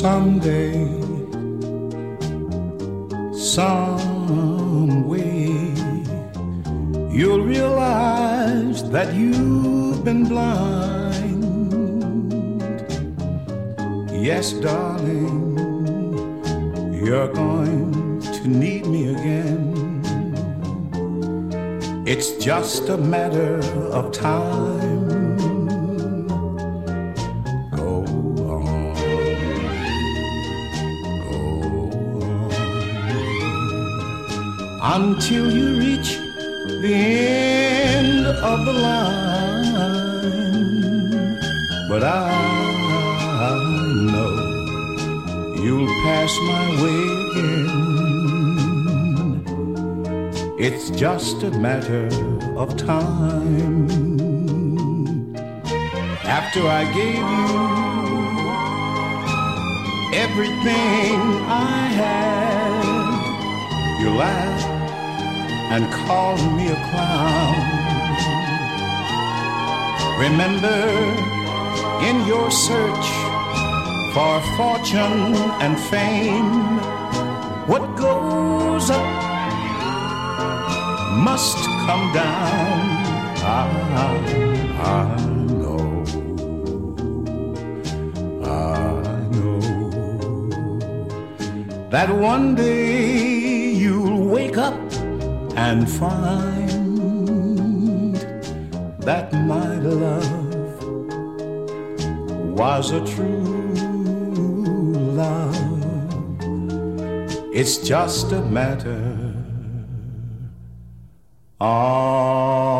Someday, some way, you'll realize that you've been blind. Yes, darling, you're going to need me again. It's just a matter of time. Until you reach the end of the line. But I know you'll pass my way again. It's just a matter of time. After I gave you everything I had, you laughed and called me a clown. Remember, in your search for fortune and fame, what goes up must come down. I, I know, I know that one day you'll wake up and find that my love was a true love. It's just a matter of